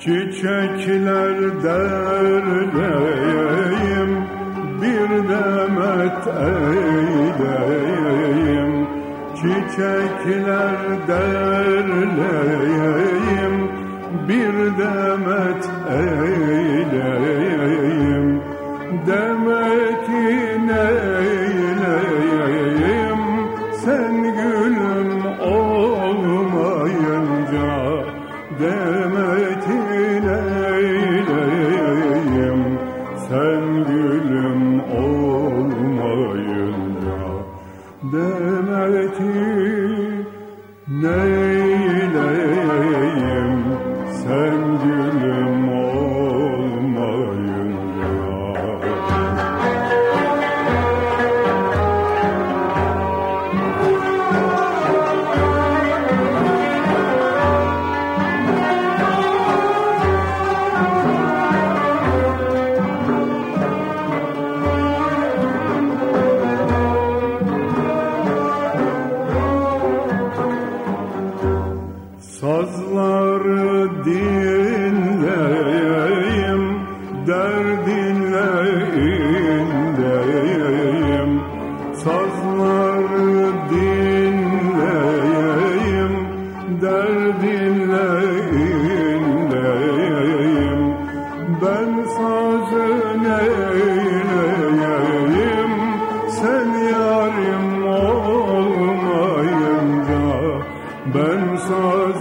Çiçekler derleyeyim Bir demet eyleyim Çiçekler derleyeyim Bir demet eyleyim Demet daveti neyleyim?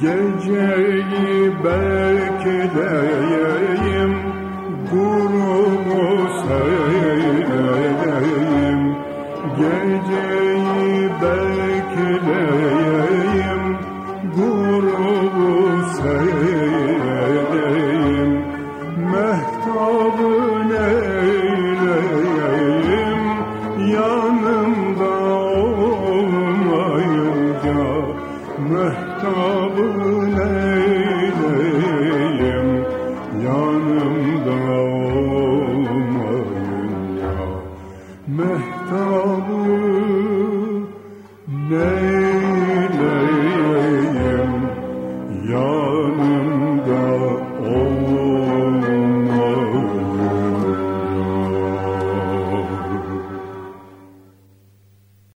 Geceyi bekleyeyim Gurumu seyleyeyim Geceyi bekleyeyim Gurumu seyleyeyim Mehtabın eyleyeyim Yanımda olmayınca mehtabın eyleyim yanımda olmayın ya. Mehtabın eyleyim